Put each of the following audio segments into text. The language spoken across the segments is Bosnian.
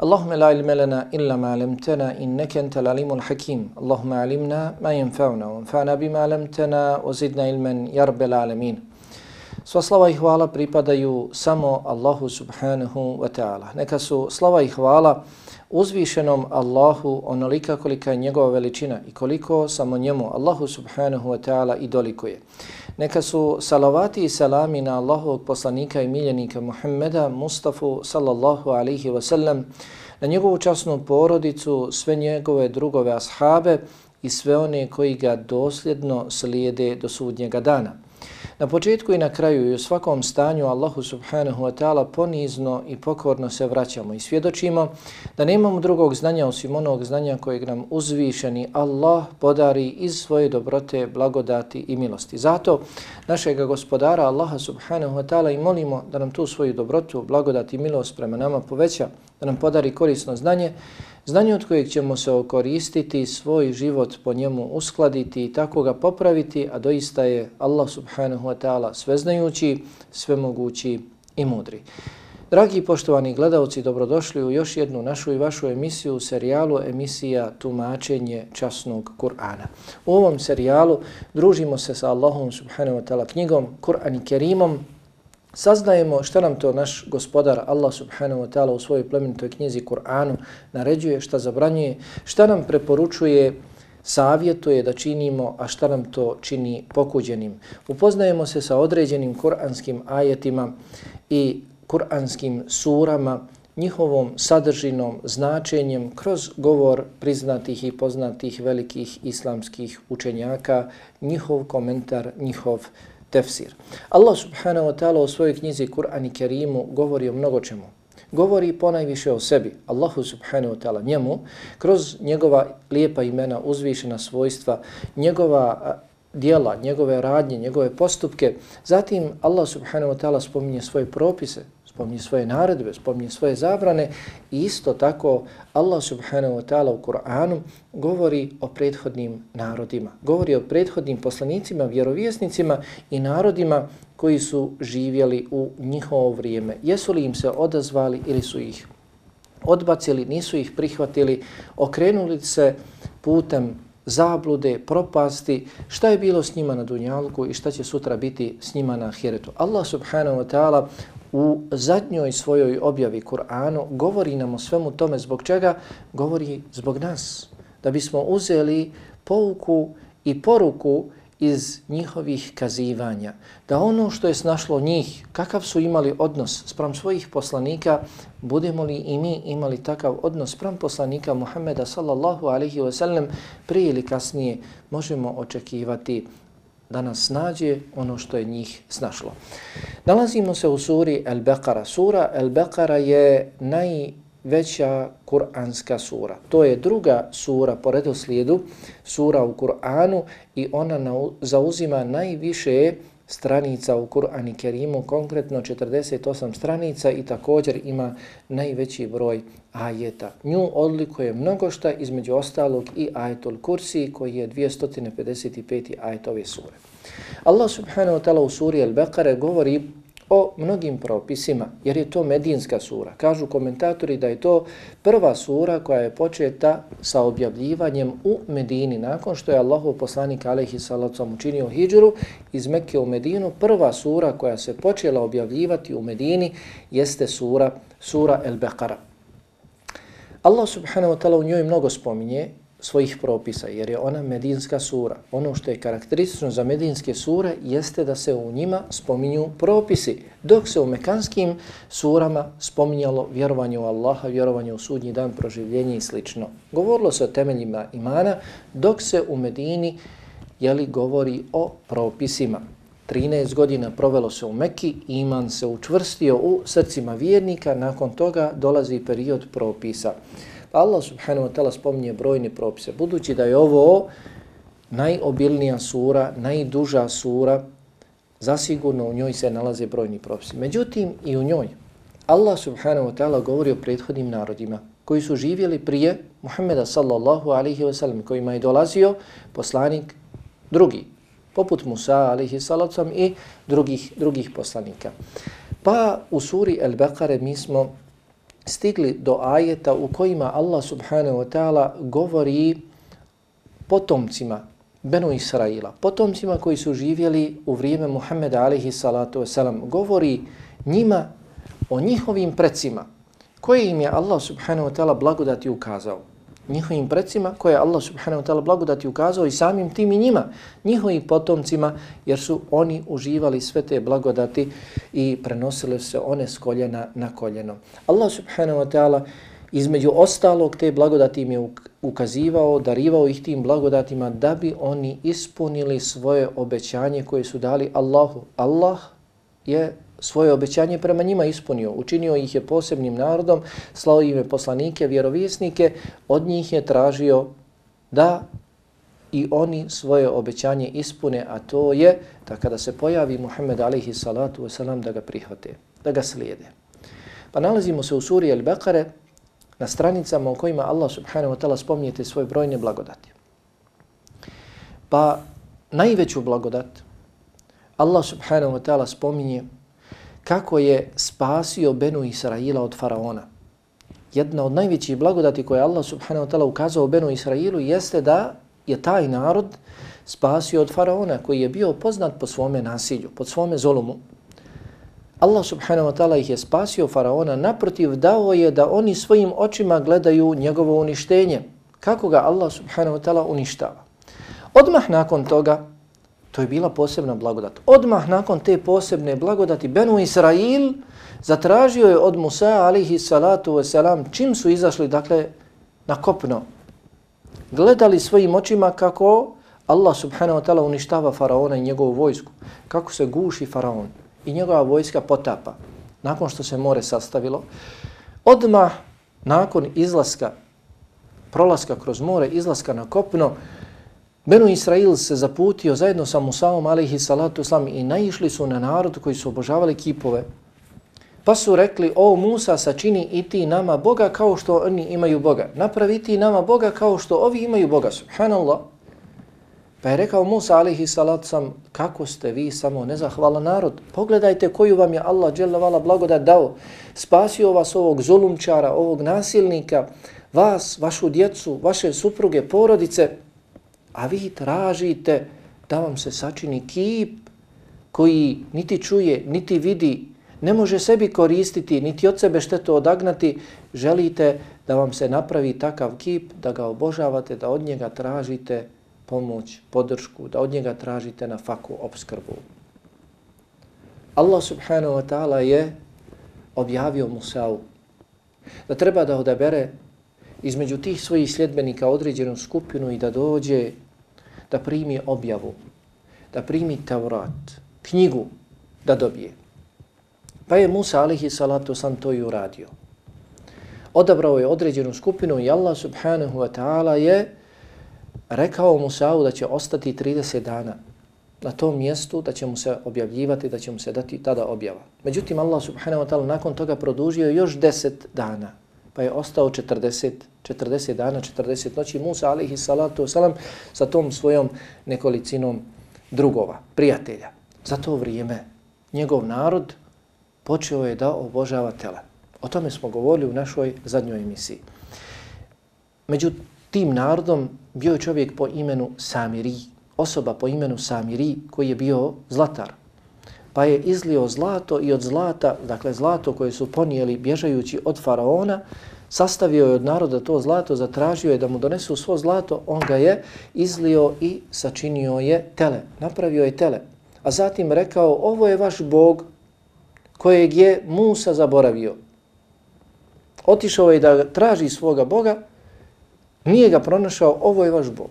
اللهم Allahumma la ilma lana illa ma إنك innaka antal alimul hakim. Allahumma ما ma yanfa'una wa علمتنا bima علما wa zidna ilman alamin. Sva slava i hvala pripadaju samo Allahu subhanahu wa ta'ala. Neka su slava i hvala uzvišenom Allahu onolika kolika je njegova veličina i koliko samo njemu Allahu subhanahu wa ta'ala i dolikuje. Neka su salavati i salami na Allahovog poslanika i miljenika Muhammeda Mustafa sallallahu alaihi wa sallam, na njegovu časnu porodicu, sve njegove drugove ashabe i sve one koji ga dosljedno slijede do sudnjega dana. Na početku i na kraju i u svakom stanju Allahu subhanahu wa ta'ala ponizno i pokorno se vraćamo i svjedočimo da nemamo drugog znanja osim onog znanja kojeg nam uzvišeni Allah podari iz svoje dobrote, blagodati i milosti. Zato našeg gospodara Allaha subhanahu wa ta'ala i molimo da nam tu svoju dobrotu, blagodati i milost prema nama poveća, da nam podari korisno znanje Znanje od kojeg ćemo se okoristiti, svoj život po njemu uskladiti i tako ga popraviti, a doista je Allah subhanahu wa ta'ala sveznajući, svemogući i mudri. Dragi poštovani gledalci, dobrodošli u još jednu našu i vašu emisiju, u serijalu emisija Tumačenje časnog Kur'ana. U ovom serijalu družimo se sa Allahom subhanahu wa ta'ala knjigom, Kur'an i Kerimom, saznajemo šta nam to naš gospodar Allah subhanahu wa ta'ala u svojoj plemenitoj knjizi Kur'anu naređuje, šta zabranjuje, šta nam preporučuje, savjetuje da činimo, a šta nam to čini pokuđenim. Upoznajemo se sa određenim kur'anskim ajetima i kur'anskim surama, njihovom sadržinom, značenjem kroz govor priznatih i poznatih velikih islamskih učenjaka, njihov komentar, njihov tefsir. Allah subhanahu wa ta'ala u svojoj knjizi Kur'an i Kerimu govori o mnogo čemu. Govori ponajviše o sebi, Allahu subhanahu wa ta'ala njemu, kroz njegova lijepa imena, uzvišena svojstva, njegova dijela, njegove radnje, njegove postupke. Zatim Allah subhanahu wa ta'ala spominje svoje propise, spominje svoje naredbe, spominje svoje zabrane i isto tako Allah subhanahu wa ta'ala u Kur'anu govori o prethodnim narodima. Govori o prethodnim poslanicima, vjerovjesnicima i narodima koji su živjeli u njihovo vrijeme. Jesu li im se odazvali ili su ih odbacili, nisu ih prihvatili, okrenuli se putem zablude, propasti, šta je bilo s njima na Dunjalku i šta će sutra biti s njima na Ahiretu. Allah subhanahu wa ta'ala u zadnjoj svojoj objavi Kur'anu govori nam o svemu tome zbog čega? Govori zbog nas. Da bismo uzeli pouku i poruku iz njihovih kazivanja. Da ono što je snašlo njih, kakav su imali odnos sprem svojih poslanika, budemo li i mi imali takav odnos sprem poslanika Muhammeda sallallahu alaihi wa sallam, prije ili kasnije možemo očekivati da nas nađe ono što je njih snašlo. Nalazimo se u suri El-Beqara. Sura El-Beqara je najveća kuranska sura. To je druga sura po redoslijedu, sura u Kur'anu i ona zauzima najviše stranica u Kur'an i Kerimu, konkretno 48 stranica i također ima najveći broj ajeta. Nju odlikuje mnogo šta između ostalog i ajetul kursi koji je 255. ajet ove sure. Allah subhanahu wa ta'ala u suri Al-Baqara govori o mnogim propisima, jer je to medinska sura. Kažu komentatori da je to prva sura koja je početa sa objavljivanjem u Medini. Nakon što je Allahov poslanik alaihi salacom učinio hijđuru iz Mekke u Medinu, prva sura koja se počela objavljivati u Medini jeste sura, sura El Beqara. Allah subhanahu wa ta'ala u njoj mnogo spominje svojih propisa, jer je ona medinska sura. Ono što je karakteristično za medinske sure jeste da se u njima spominju propisi, dok se u mekanskim surama spominjalo vjerovanje u Allaha, vjerovanje u sudnji dan, proživljenje i slično. Govorilo se o temeljima imana, dok se u Medini jeli, govori o propisima. 13 godina provelo se u Mekki, iman se učvrstio u srcima vjernika, nakon toga dolazi period propisa. Pa Allah subhanahu wa ta'ala spominje brojni propise. Budući da je ovo najobilnija sura, najduža sura, zasigurno u njoj se nalaze brojni propisi. Međutim, i u njoj Allah subhanahu wa ta'ala govori o prethodnim narodima koji su živjeli prije Muhammeda sallallahu alaihi wa sallam, kojima je dolazio poslanik drugi, poput Musa alaihi salacom i drugih, drugih poslanika. Pa u suri El-Baqare mi smo stigli do ajeta u kojima Allah subhanahu wa ta'ala govori potomcima Benu Israila, potomcima koji su živjeli u vrijeme Muhammeda alaihi salatu wasalam, govori njima o njihovim precima koje im je Allah subhanahu wa ta'ala blagodati ukazao njihovim precima koje Allah subhanahu wa ta'ala blagodati ukazao i samim tim i njima, njihovim potomcima, jer su oni uživali sve te blagodati i prenosile se one s koljena na koljeno. Allah subhanahu wa ta'ala između ostalog te blagodati im je ukazivao, darivao ih tim blagodatima da bi oni ispunili svoje obećanje koje su dali Allahu. Allah je svoje obećanje prema njima ispunio. Učinio ih je posebnim narodom, slao im je poslanike, vjerovjesnike, od njih je tražio da i oni svoje obećanje ispune, a to je da kada se pojavi Muhammed alaihi salatu wasalam da ga prihvate, da ga slijede. Pa nalazimo se u suri Al-Baqare na stranicama u kojima Allah subhanahu wa ta'ala spomnijete svoje brojne blagodati. Pa najveću blagodat Allah subhanahu wa ta'ala spominje kako je spasio Benu Israila od faraona. Jedna od najvećih blagodati koje Allah subhanahu wa ta'ala ukazao Benu Israilu jeste da je taj narod spasio od faraona koji je bio poznat po svome nasilju, po svome zolumu. Allah subhanahu wa ta'ala ih je spasio faraona, naprotiv dao je da oni svojim očima gledaju njegovo uništenje. Kako ga Allah subhanahu wa ta'ala uništava? Odmah nakon toga To je bila posebna blagodat. Odmah nakon te posebne blagodati Benu Israil zatražio je od Musa alihi salatu wasalam čim su izašli dakle na kopno. Gledali svojim očima kako Allah subhanahu wa ta'ala uništava faraona i njegovu vojsku. Kako se guši faraon i njegova vojska potapa. Nakon što se more sastavilo, odmah nakon izlaska, prolaska kroz more, izlaska na kopno, Benu Israil se zaputio zajedno sa Musaom alaihi salatu islam i naišli su na narod koji su obožavali kipove. Pa su rekli, o Musa sačini i ti nama Boga kao što oni imaju Boga. Napravi ti nama Boga kao što ovi imaju Boga. Subhanallah. Pa je rekao Musa alaihi salatu sam, kako ste vi samo nezahvalan narod? Pogledajte koju vam je Allah dželavala blagodat dao. Spasio vas ovog zulumčara, ovog nasilnika, vas, vašu djecu, vaše supruge, porodice, a vi tražite da vam se sačini kip koji niti čuje, niti vidi, ne može sebi koristiti, niti od sebe štetu odagnati, želite da vam se napravi takav kip, da ga obožavate, da od njega tražite pomoć, podršku, da od njega tražite na faku obskrbu. Allah subhanahu wa ta'ala je objavio Musa'u da treba da odabere između tih svojih sljedbenika određenu skupinu i da dođe da primi objavu, da primi Taurat, knjigu da dobije. Pa je Musa alihi salatu sam to i uradio. Odabrao je određenu skupinu i Allah subhanahu wa ta'ala je rekao Musa'u da će ostati 30 dana na tom mjestu, da će mu se objavljivati, da će mu se dati tada objava. Međutim, Allah subhanahu wa ta'ala nakon toga produžio još 10 dana pa je ostao 40, 40 dana, 40 noći Musa alaihi salatu wasalam sa tom svojom nekolicinom drugova, prijatelja. Za to vrijeme njegov narod počeo je da obožava tele. O tome smo govorili u našoj zadnjoj emisiji. Među tim narodom bio je čovjek po imenu Samiri, osoba po imenu Samiri koji je bio zlatar. Pa je izlio zlato i od zlata, dakle zlato koje su ponijeli bježajući od faraona, sastavio je od naroda to zlato, zatražio je da mu donesu svo zlato, on ga je izlio i sačinio je tele, napravio je tele. A zatim rekao, ovo je vaš Bog kojeg je Musa zaboravio. Otišao je da traži svoga Boga, nije ga pronašao, ovo je vaš Bog.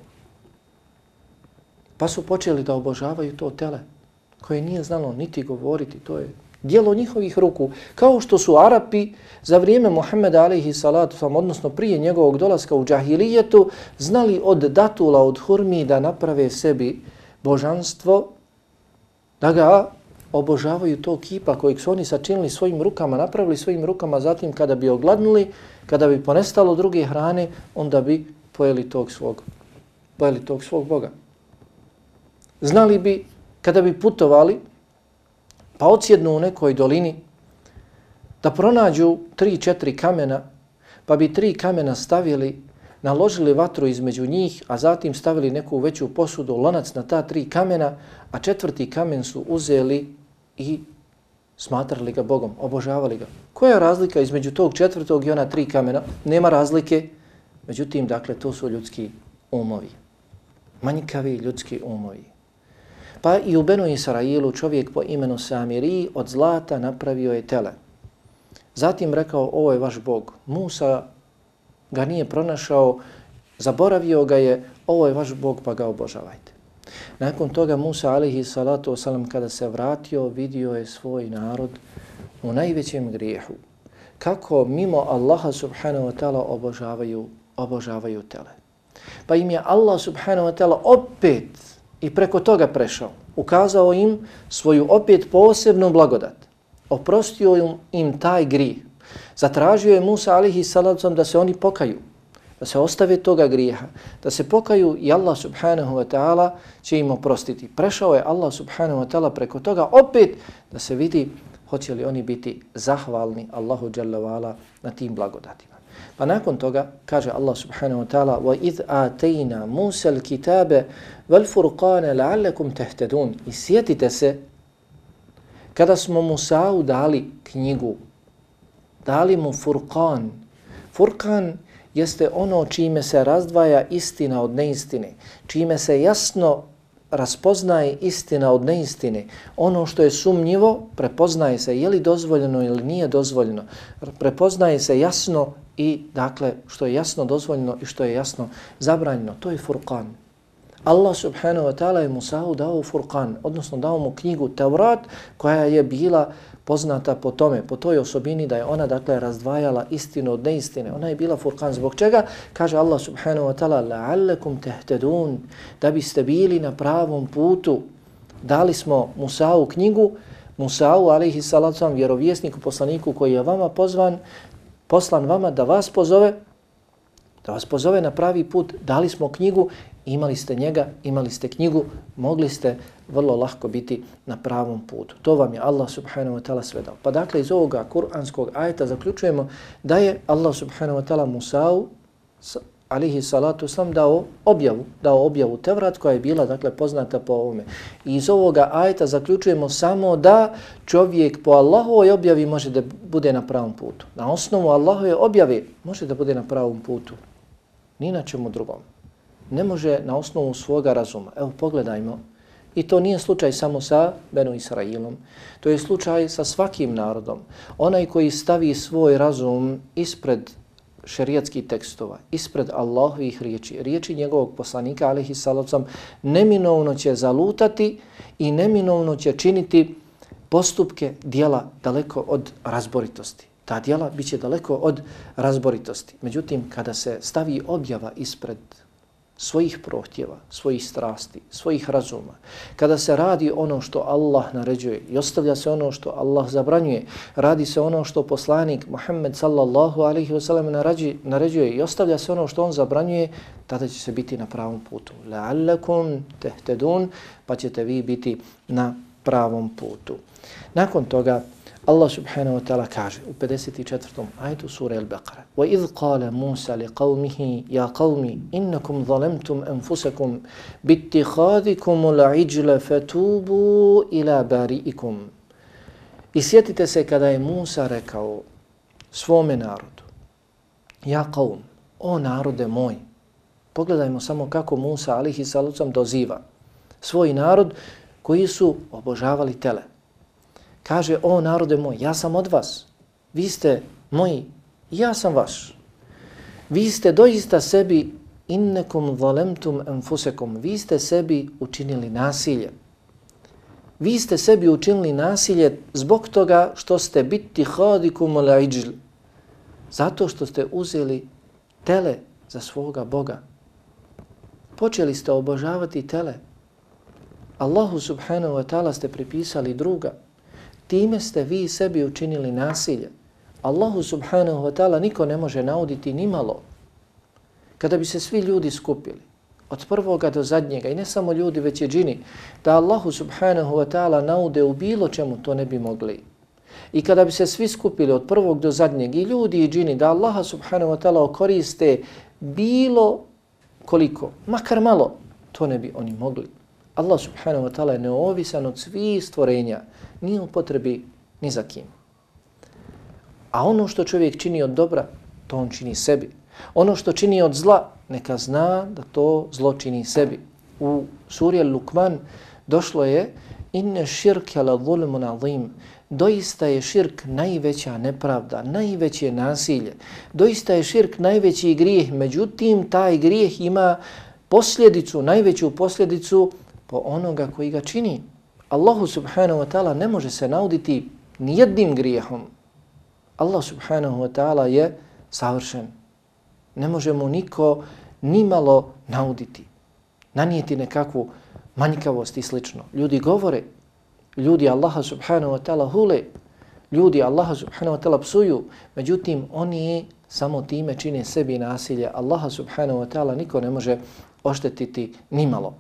Pa su počeli da obožavaju to tele koje nije znalo niti govoriti, to je dijelo njihovih ruku, kao što su Arapi za vrijeme Muhammeda alaihi salatu sam, odnosno prije njegovog dolaska u džahilijetu, znali od datula, od hurmi da naprave sebi božanstvo, da ga obožavaju to kipa kojeg su oni sačinili svojim rukama, napravili svojim rukama, zatim kada bi ogladnili, kada bi ponestalo druge hrane, onda bi pojeli tog svog, pojeli tog svog Boga. Znali bi, kada bi putovali, pa odsjednu u nekoj dolini, da pronađu tri, četiri kamena, pa bi tri kamena stavili, naložili vatru između njih, a zatim stavili neku veću posudu, lonac na ta tri kamena, a četvrti kamen su uzeli i smatrali ga Bogom, obožavali ga. Koja je razlika između tog četvrtog i ona tri kamena? Nema razlike, međutim, dakle, to su ljudski umovi. Manjkavi ljudski umovi. Pa i u Benu Israilu čovjek po imenu Samiri od zlata napravio je tele. Zatim rekao, ovo je vaš Bog. Musa ga nije pronašao, zaboravio ga je, ovo je vaš Bog pa ga obožavajte. Nakon toga Musa alihi salatu osalam kada se vratio vidio je svoj narod u najvećem grijehu. Kako mimo Allaha subhanahu wa ta'ala obožavaju, obožavaju tele. Pa im je Allah subhanahu wa ta'ala opet i preko toga prešao. Ukazao im svoju opet posebnu blagodat. Oprostio im taj grih. Zatražio je Musa alihi salacom da se oni pokaju, da se ostave toga grijeha, da se pokaju i Allah subhanahu wa ta'ala će im oprostiti. Prešao je Allah subhanahu wa ta'ala preko toga opet da se vidi hoće li oni biti zahvalni Allahu dželle na tim blagodatima. Pa nakon toga kaže Allah subhanahu wa ta'ala وَإِذْ آتَيْنَا مُوسَى الْكِتَابَ وَالْفُرْقَانَ لَعَلَّكُمْ تَهْتَدُونَ I sjetite se kada smo Musa'u dali knjigu, dali mu Furqan. Furqan jeste ono čime se razdvaja istina od neistine, čime se jasno raspoznaje istina od neistine. Ono što je sumnjivo, prepoznaje se je li dozvoljeno ili nije dozvoljeno. Prepoznaje se jasno i dakle što je jasno dozvoljeno i što je jasno zabranjeno. To je Furqan. Allah subhanahu wa ta'ala je Musa'u dao Furqan, odnosno dao mu knjigu Tevrat koja je bila poznata po tome, po toj osobini da je ona dakle razdvajala istinu od neistine. Ona je bila Furqan. Zbog čega? Kaže Allah subhanahu wa ta'ala la'allakum tehtedun da biste bili na pravom putu. Dali smo Musa'u knjigu, Musa'u alaihi salatu vjerovjesniku, poslaniku koji je vama pozvan poslan vama da vas pozove, da vas pozove na pravi put, dali smo knjigu, imali ste njega, imali ste knjigu, mogli ste vrlo lahko biti na pravom putu. To vam je Allah subhanahu wa ta'ala sve dao. Pa dakle iz ovoga kuranskog ajeta zaključujemo da je Allah subhanahu wa ta'ala Musa'u alihi salatu sam dao objavu, dao objavu Tevrat koja je bila dakle poznata po ovome. I iz ovoga ajeta zaključujemo samo da čovjek po Allahovoj objavi može da bude na pravom putu. Na osnovu Allahove objave može da bude na pravom putu. Ni na čemu drugom. Ne može na osnovu svoga razuma. Evo pogledajmo. I to nije slučaj samo sa Benu Israilom. To je slučaj sa svakim narodom. Onaj koji stavi svoj razum ispred šerijatskih tekstova ispred Allahovih riječi, riječi njegovog poslanika, alihi salacom, neminovno će zalutati i neminovno će činiti postupke dijela daleko od razboritosti. Ta dijela biće daleko od razboritosti. Međutim, kada se stavi objava ispred svojih prohtjeva, svojih strasti, svojih razuma. Kada se radi ono što Allah naređuje i ostavlja se ono što Allah zabranjuje, radi se ono što poslanik Muhammed sallallahu alaihi wa sallam naređuje i ostavlja se ono što on zabranjuje, tada će se biti na pravom putu. La'allakum tehtedun, pa ćete vi biti na pravom putu. Nakon toga, Allah subhanahu wa ta'ala kaže u 54. ajetu sura Al-Baqara وَإِذْ قَالَ مُوسَى لِقَوْمِهِ يَا قَوْمِ إِنَّكُمْ ظَلَمْتُمْ أَنفُسَكُمْ بِاتِّخَاذِكُمُ الْعِجْلَ فَتُوبُوا إِلَى بَارِئِكُمْ I sjetite se kada je Musa rekao svome narodu Ja qaum, o narode moj, pogledajmo samo kako Musa alihi salucam doziva svoj narod koji su obožavali tele. Kaže, o narode moj, ja sam od vas. Vi ste moji, ja sam vaš. Vi ste doista sebi innekum zalemtum enfusekum. Vi ste sebi učinili nasilje. Vi ste sebi učinili nasilje zbog toga što ste biti hadikum laiđl. Zato što ste uzeli tele za svoga Boga. Počeli ste obožavati tele. Allahu subhanahu wa ta'ala ste pripisali druga. Time ste vi sebi učinili nasilje. Allahu subhanahu wa ta'ala niko ne može nauditi ni malo. Kada bi se svi ljudi skupili, od prvoga do zadnjega, i ne samo ljudi, već i džini, da Allahu subhanahu wa ta'ala naude u bilo čemu, to ne bi mogli. I kada bi se svi skupili od prvog do zadnjeg, i ljudi i džini, da Allaha subhanahu wa ta'ala koriste bilo koliko, makar malo, to ne bi oni mogli. Allah subhanahu wa ta'ala je neovisan od svih stvorenja, nije u potrebi ni za kim. A ono što čovjek čini od dobra, to on čini sebi. Ono što čini od zla, neka zna da to zlo čini sebi. U suri Al-Lukman došlo je inne širke la zulmu nazim. Doista je širk najveća nepravda, najveće nasilje. Doista je širk najveći grijeh. Međutim, taj grijeh ima posljedicu, najveću posljedicu po onoga koji ga čini. Allahu subhanahu wa ta'ala ne može se nauditi nijednim grijehom. Allah subhanahu wa ta'ala je savršen. Ne može mu niko nimalo nauditi, nanijeti nekakvu manjkavost i slično. Ljudi govore, ljudi Allaha subhanahu wa ta'ala hule, ljudi Allaha subhanahu wa ta'ala psuju, međutim oni samo time čine sebi nasilje. Allaha subhanahu wa ta'ala niko ne može oštetiti nimalo.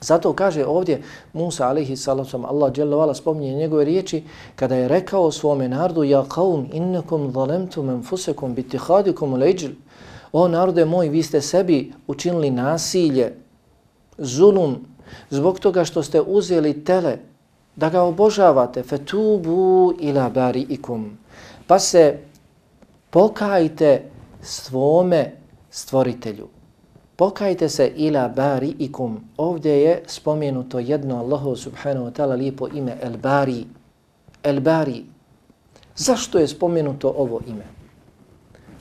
Zato kaže ovdje Musa alaihi salacom, Allah dželovala spominje njegove riječi, kada je rekao svome narodu, Ja qaum innakum zalamtum anfusakum bi ittihadikum al-ajl. O narode moj, vi ste sebi učinili nasilje, zulum, zbog toga što ste uzeli tele, da ga obožavate, fetubu ila bariikum. Pa se pokajte svome stvoritelju. Pokajte se ila bari ikum. Ovdje je spomenuto jedno Allahu subhanahu wa ta'ala lijepo ime El Bari. El Bari. Zašto je spomenuto ovo ime?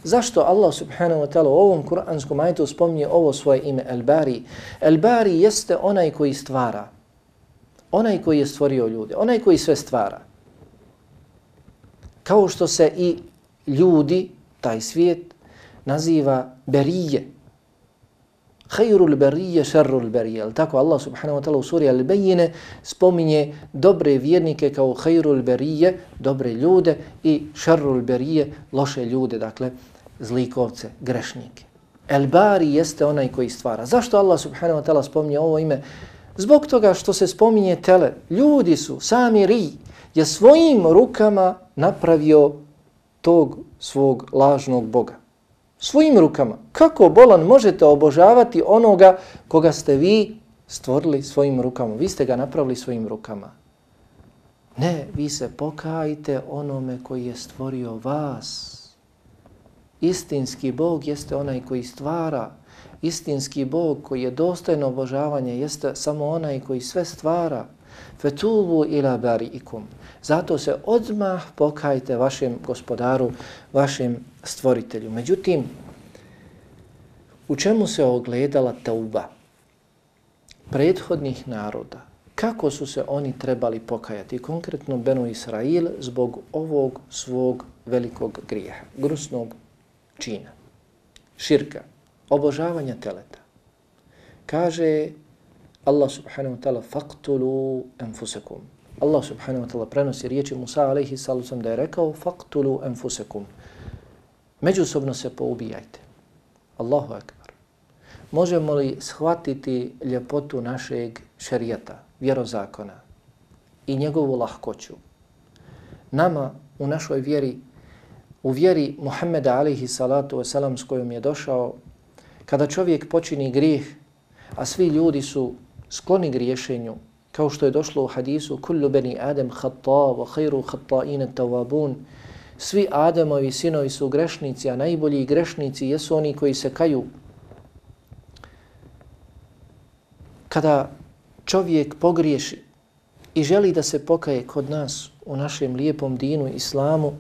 Zašto Allah subhanahu wa ta'ala u ovom kuranskom ajtu spominje ovo svoje ime El Bari? El Bari jeste onaj koji stvara. Onaj koji je stvorio ljude. Onaj koji sve stvara. Kao što se i ljudi, taj svijet, naziva Berije. Khairul berije, šarrul berije. Ali tako Allah subhanahu wa ta'ala u suri Al-Bejine spominje dobre vjernike kao khairul berije, dobre ljude i šarrul berije, loše ljude, dakle zlikovce, grešnike. El Bari jeste onaj koji stvara. Zašto Allah subhanahu wa ta'ala spominje ovo ime? Zbog toga što se spominje tele. Ljudi su, sami ri, je svojim rukama napravio tog svog lažnog Boga svojim rukama. Kako bolan možete obožavati onoga koga ste vi stvorili svojim rukama? Vi ste ga napravili svojim rukama. Ne, vi se pokajite onome koji je stvorio vas. Istinski Bog jeste onaj koji stvara. Istinski Bog koji je dostojno obožavanje jeste samo onaj koji sve stvara. Fetubu ila bariikum. Zato se odmah pokajte vašem gospodaru, vašem stvoritelju. Međutim, u čemu se ogledala tauba prethodnih naroda? Kako su se oni trebali pokajati? Konkretno Beno Israil zbog ovog svog velikog grijeha, grusnog čina, širka, obožavanja teleta. Kaže Allah subhanahu wa ta'ala faqtulu enfusekum. Allah subhanahu wa ta'ala prenosi riječi Musa alaihi sallam da je rekao faqtulu enfusekum. Međusobno se poubijajte. Allahu akbar. Možemo li shvatiti ljepotu našeg šerijata, vjerozakona i njegovu lahkoću? nama u našoj vjeri, u vjeri Muhammeda alaihi salatu wasalam s kojom je došao, kada čovjek počini grijeh, a svi ljudi su skloni griješenju, kao što je došlo u hadisu, kullu beni Adem hatta wa khairu khatta'ina tawabun, svi Ademovi sinovi su grešnici, a najbolji grešnici jesu oni koji se kaju. Kada čovjek pogriješi i želi da se pokaje kod nas u našem lijepom dinu islamu,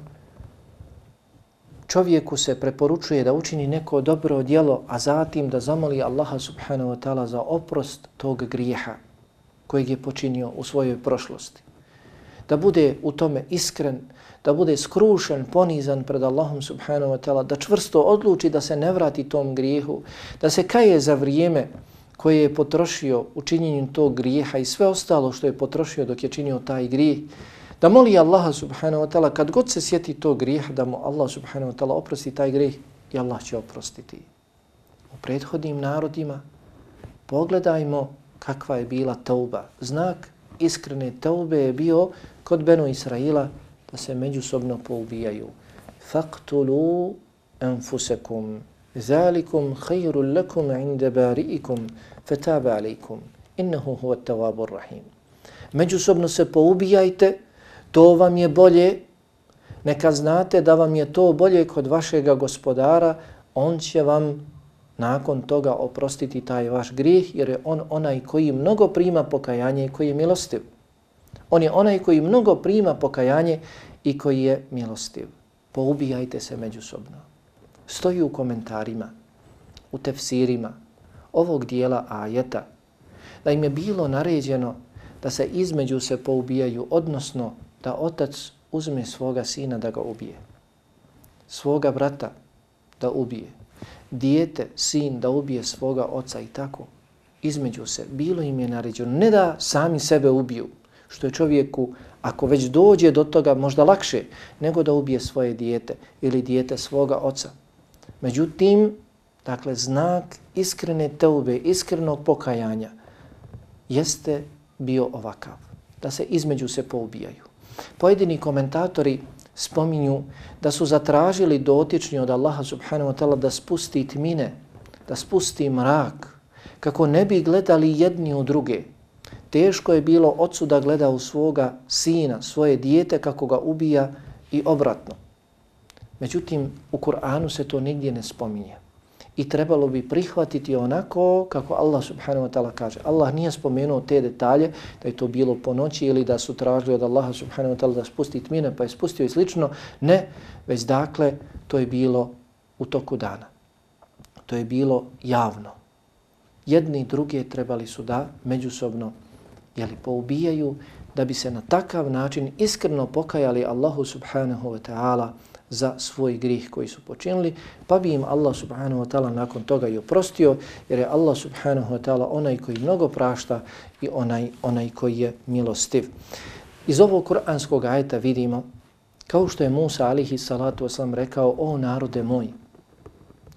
čovjeku se preporučuje da učini neko dobro djelo, a zatim da zamoli Allaha subhanahu wa ta'ala za oprost tog grijeha kojeg je počinio u svojoj prošlosti. Da bude u tome iskren, da bude skrušen, ponizan pred Allahom subhanahu wa ta'ala, da čvrsto odluči da se ne vrati tom grijehu, da se kaje za vrijeme koje je potrošio u činjenju tog grijeha i sve ostalo što je potrošio dok je činio taj grijeh, da moli Allaha subhanahu wa ta'ala kad god se sjeti tog grijeha da mu Allah subhanahu wa ta'ala oprosti taj grijeh i Allah će oprostiti. U prethodnim narodima pogledajmo kakva je bila tauba. Znak iskrene taube je bio kod Benu Israila da se međusobno poubijaju. Faktulu enfusekum zalikum khayru lakum inda bari'ikum fataba alaikum, innahu huwa at-tawwabur rahim međusobno se poubijajte to vam je bolje. Neka znate da vam je to bolje kod vašega gospodara. On će vam nakon toga oprostiti taj vaš grijeh jer je on onaj koji mnogo prima pokajanje i koji je milostiv. On je onaj koji mnogo prima pokajanje i koji je milostiv. Poubijajte se međusobno. Stoji u komentarima, u tefsirima ovog dijela ajeta, da im je bilo naređeno da se između se poubijaju, odnosno da otac uzme svoga sina da ga ubije, svoga brata da ubije, dijete, sin da ubije svoga oca i tako, između se, bilo im je naređeno, ne da sami sebe ubiju, što je čovjeku, ako već dođe do toga, možda lakše, nego da ubije svoje dijete ili dijete svoga oca, Međutim, dakle, znak iskrene teube, iskrenog pokajanja jeste bio ovakav, da se između se poubijaju. Pojedini komentatori spominju da su zatražili dotični od Allaha subhanahu wa ta'ala da spusti tmine, da spusti mrak, kako ne bi gledali jedni u druge. Teško je bilo ocu da gleda u svoga sina, svoje dijete kako ga ubija i obratno. Međutim, u Kur'anu se to nigdje ne spominje. I trebalo bi prihvatiti onako kako Allah subhanahu wa ta'ala kaže. Allah nije spomenuo te detalje da je to bilo po noći ili da su tražili od Allaha subhanahu wa ta'ala da spusti tmine pa je spustio i slično. Ne, već dakle to je bilo u toku dana. To je bilo javno. Jedni i druge trebali su da međusobno jeli, poubijaju da bi se na takav način iskreno pokajali Allahu subhanahu wa ta'ala za svoj grih koji su počinili, pa bi im Allah subhanahu wa ta'ala nakon toga i oprostio, jer je Allah subhanahu wa ta'ala onaj koji mnogo prašta i onaj, onaj koji je milostiv. Iz ovog kuranskog ajeta vidimo, kao što je Musa alihi salatu wasalam rekao, o narode moj,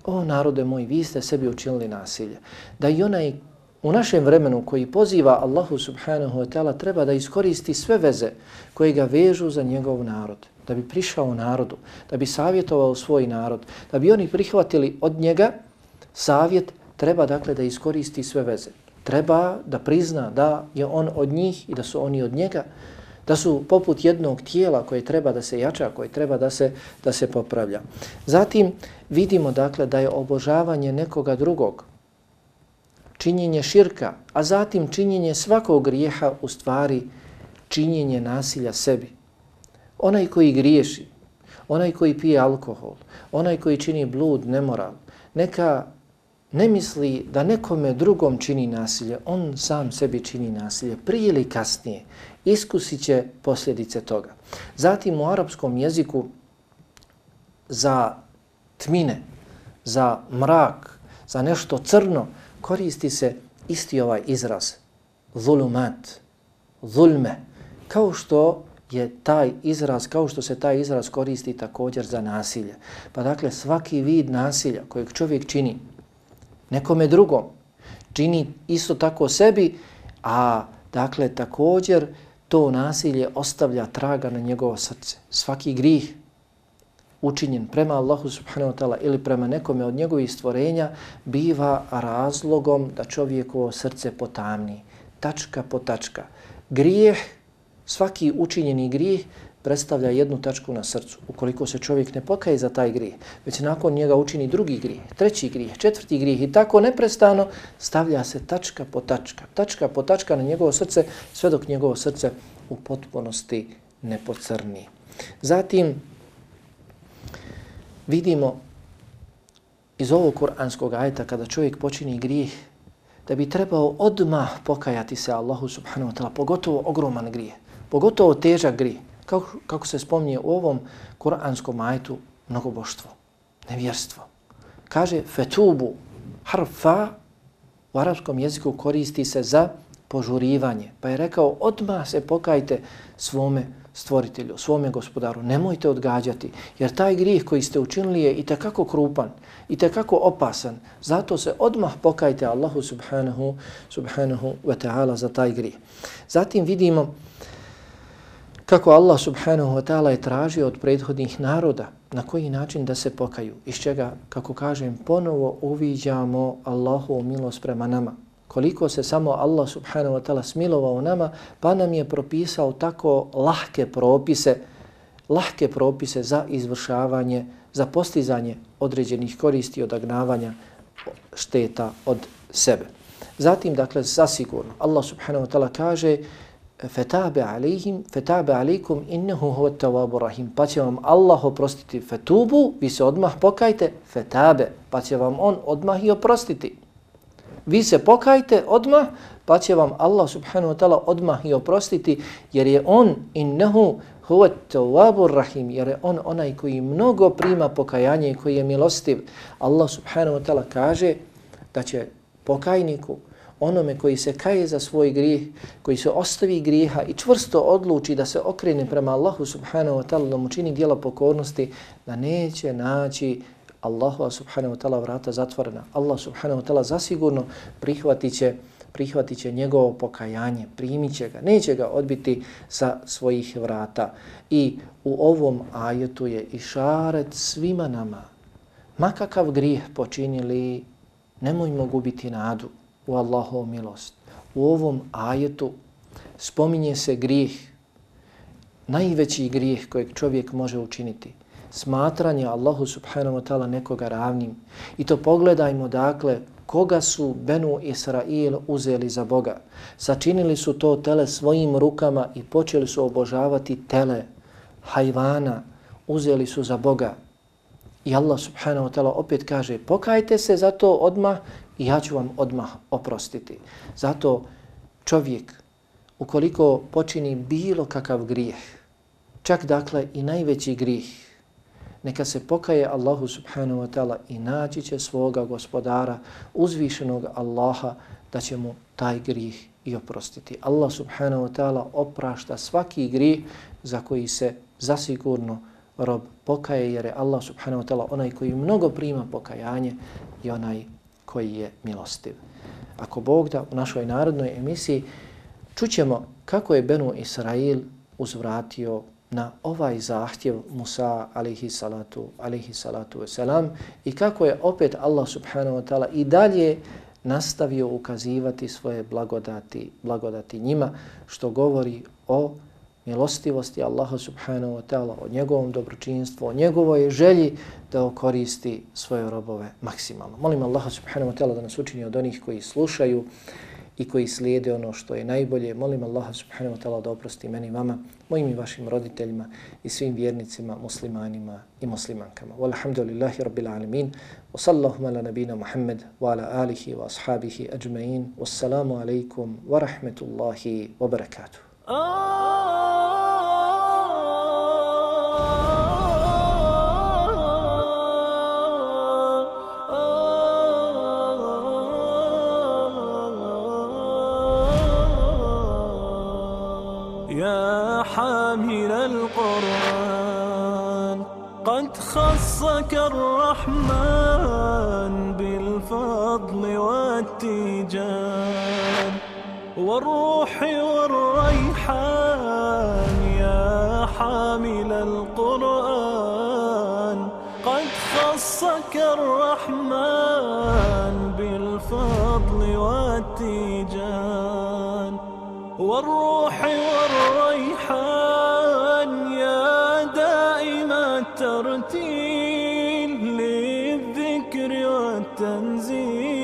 o narode moj, vi ste sebi učinili nasilje, da i onaj u našem vremenu koji poziva Allahu subhanahu wa ta'ala treba da iskoristi sve veze koje ga vežu za njegov narod da bi prišao narodu, da bi savjetovao svoj narod, da bi oni prihvatili od njega savjet, treba dakle da iskoristi sve veze. Treba da prizna da je on od njih i da su oni od njega, da su poput jednog tijela koje treba da se jača, koje treba da se, da se popravlja. Zatim vidimo dakle da je obožavanje nekoga drugog, činjenje širka, a zatim činjenje svakog grijeha u stvari činjenje nasilja sebi. Onaj koji griješi, onaj koji pije alkohol, onaj koji čini blud, nemoral, neka ne misli da nekome drugom čini nasilje, on sam sebi čini nasilje. Prije ili kasnije iskusit će posljedice toga. Zatim u arapskom jeziku za tmine, za mrak, za nešto crno koristi se isti ovaj izraz, zulumat, zulme, kao što je taj izraz, kao što se taj izraz koristi također za nasilje. Pa dakle, svaki vid nasilja kojeg čovjek čini nekome drugom, čini isto tako sebi, a dakle također to nasilje ostavlja traga na njegovo srce. Svaki grih učinjen prema Allahu subhanahu wa ta'ala ili prema nekome od njegovih stvorenja biva razlogom da čovjekovo srce potamni. Tačka po tačka. Grijeh, svaki učinjeni grijeh predstavlja jednu tačku na srcu. Ukoliko se čovjek ne pokaje za taj grijeh, već nakon njega učini drugi grijeh, treći grijeh, četvrti grijeh i tako neprestano stavlja se tačka po tačka, tačka po tačka na njegovo srce sve dok njegovo srce u potpunosti ne pocrni. Zatim vidimo iz ovog kuranskog ajeta kada čovjek počini grijeh da bi trebao odmah pokajati se Allahu subhanahu wa ta'ala, pogotovo ogroman grijeh, pogotovo težak grih, kako, kako se spominje u ovom kuranskom ajtu, mnogoboštvo, nevjerstvo. Kaže fetubu, harfa u arapskom jeziku koristi se za požurivanje. Pa je rekao, odmah se pokajte svome stvoritelju, svome gospodaru. Nemojte odgađati, jer taj grijeh koji ste učinili je i takako krupan, i takako opasan. Zato se odmah pokajte Allahu subhanahu, subhanahu wa ta'ala za taj grijeh. Zatim vidimo kako Allah subhanahu wa ta'ala je tražio od prethodnih naroda na koji način da se pokaju, iz čega, kako kažem, ponovo uviđamo Allahu milost prema nama. Koliko se samo Allah subhanahu wa ta'ala smilovao nama, pa nam je propisao tako lahke propise, lahke propise za izvršavanje, za postizanje određenih koristi od agnavanja šteta od sebe. Zatim, dakle, zasigurno, Allah subhanahu wa ta'ala kaže fetabe alihim, fetabe alikum innehu huva tawabu rahim. Pa će vam Allah oprostiti fetubu, vi se odmah pokajte, fetabe, pa će vam on odmah i oprostiti. Vi se pokajte odmah, pa će vam Allah subhanahu wa ta'ala odmah i oprostiti, jer je on innehu huva tawabu rahim, jer je on onaj koji mnogo prima pokajanje i koji je milostiv. Allah subhanahu wa ta'ala kaže da će pokajniku onome koji se kaje za svoj grijeh, koji se ostavi grijeha i čvrsto odluči da se okrene prema Allahu subhanahu wa ta'ala, da mu čini dijela pokornosti, da neće naći Allahu subhanahu wa ta'ala vrata zatvorena. Allah subhanahu wa ta'ala zasigurno prihvatit će, prihvatit će njegovo pokajanje, primit će ga, neće ga odbiti sa svojih vrata. I u ovom ajetu je išaret svima nama, makakav grijeh počinili, nemojmo gubiti nadu u Allahovu milost. U ovom ajetu spominje se grijeh, najveći grijeh kojeg čovjek može učiniti, smatranje Allahu subhanahu wa ta'ala nekoga ravnim. I to pogledajmo dakle koga su Benu Israil uzeli za Boga. Sačinili su to tele svojim rukama i počeli su obožavati tele, hajvana, uzeli su za Boga. I Allah subhanahu wa ta'ala opet kaže pokajte se zato odmah i ja ću vam odmah oprostiti. Zato čovjek, ukoliko počini bilo kakav grijeh, čak dakle i najveći grijeh, neka se pokaje Allahu subhanahu wa ta'ala i naći će svoga gospodara, uzvišenog Allaha, da će mu taj grijeh i oprostiti. Allah subhanahu wa ta'ala oprašta svaki grijeh za koji se zasigurno rob pokaje, jer je Allah subhanahu wa ta'ala onaj koji mnogo prima pokajanje i onaj koji je milostiv. Ako Bog da u našoj narodnoj emisiji čućemo kako je Benu Israil uzvratio na ovaj zahtjev Musa alihi salatu, alihi salatu wasalam i kako je opet Allah subhanahu wa ta'ala i dalje nastavio ukazivati svoje blagodati, blagodati njima što govori o milostivosti Allaha subhanahu wa ta'ala, o njegovom dobročinstvu, o njegovoj želji da okoristi svoje robove maksimalno. Molim Allaha subhanahu wa ta'ala da nas učini od onih koji slušaju i koji slijede ono što je najbolje. Molim Allaha subhanahu wa ta'ala da oprosti meni, vama, mojim i vašim roditeljima i svim vjernicima, muslimanima i muslimankama. Walhamdulillahi rabbil alamin. Wa sallahu ala nabina Muhammad wa ala alihi wa ashabihi ajma'in. Wassalamu alaikum wa rahmetullahi wa barakatuh. Oh حامل القرآن قد خصك الرحمن بالفضل والتيجان والروح والريحان القرآن قد خصك الرحمن بالفضل والتيجان والروح والريحان يا دائم الترتيل للذكر والتنزيل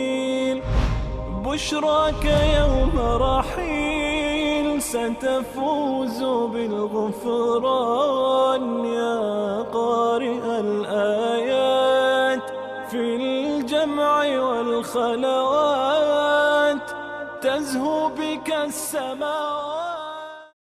بشراك يوم رحيل ستفوز بالغفران يا قارئ الآيات في الجمع والخلوات تزهو بك السماوات